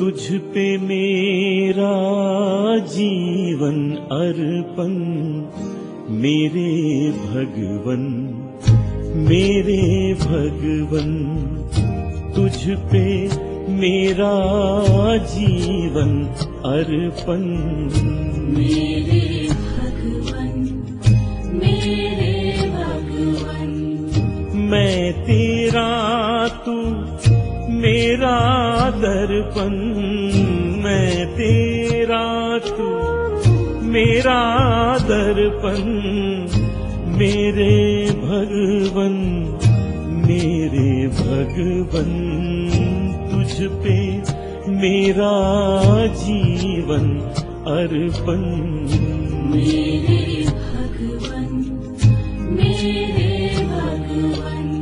पे मेरा जीवन अर्पण मेरे भगवन मेरे भगवन तुझ पे मेरा जीवन अर्पण। मेरे दर्पण मैं तेरा तू, मेरा दर्पण, मेरे भगवन मेरे भगवन, तुझ पे मेरा जीवन अर्पण। मेरे भगवन मेरे भगवन।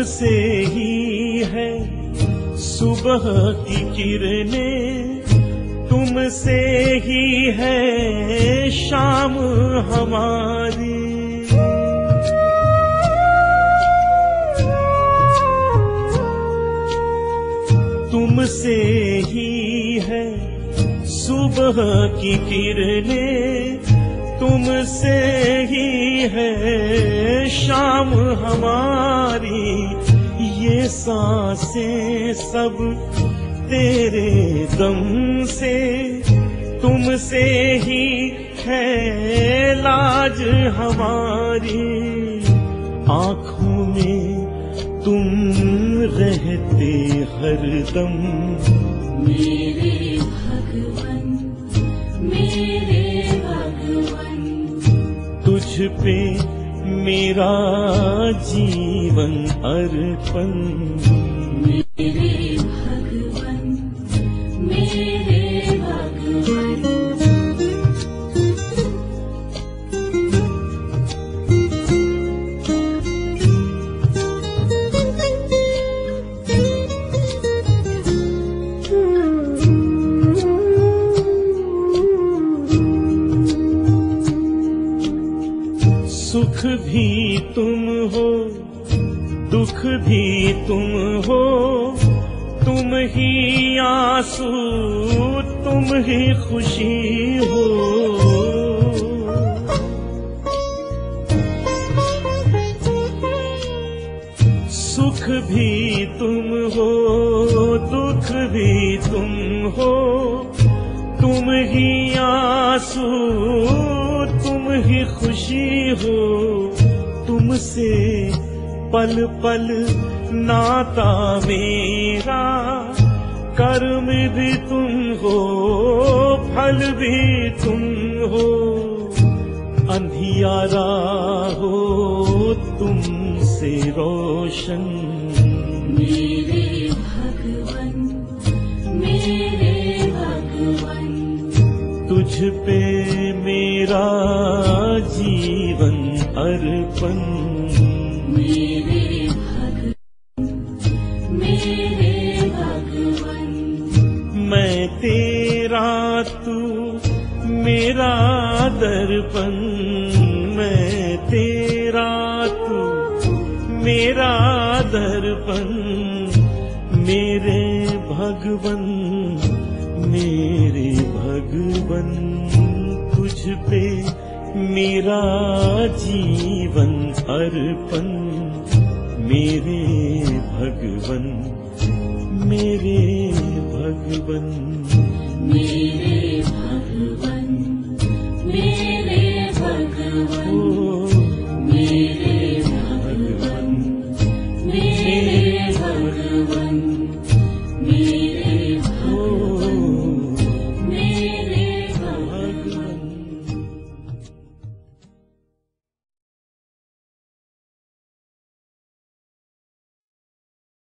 तुमसे ही है सुबह की किरणें तुमसे ही है शाम हमारी। तुमसे ही है सुबह की किरणें तुमसे ही है शाम हमारी। ये साँसें सब तेरे दम से, तुमसे ही है लाज हमारी। आँखों में तुम रहते हरदम मेरे भगवन, मेरे तुझ मेरा जीवन अर्पण। सुख भी तुम हो, दुख भी तुम हो। तुम ही आँसू, तुम ही खुशी हो। सुख भी तुम हो, दुख भी तुम हो। तुम ही आँसू ही खुशी हो तुमसे पल पल नाता मेरा। कर्म भी तुम हो, फल भी तुम हो, अंधियारा हो तुमसे रोशन। मेरे तुझ पे मेरा जीवन अर्पण। मेरे भगवन मेरे भगवन। मैं तेरा तू मेरा दर्पण। मैं तेरा तू मेरा दर्पण। मेरे भगवन मेरे भगवन तुझ पे मेरा जीवन अर्पण। मेरे भगवन मेरे भगवन। मेरे भगवन।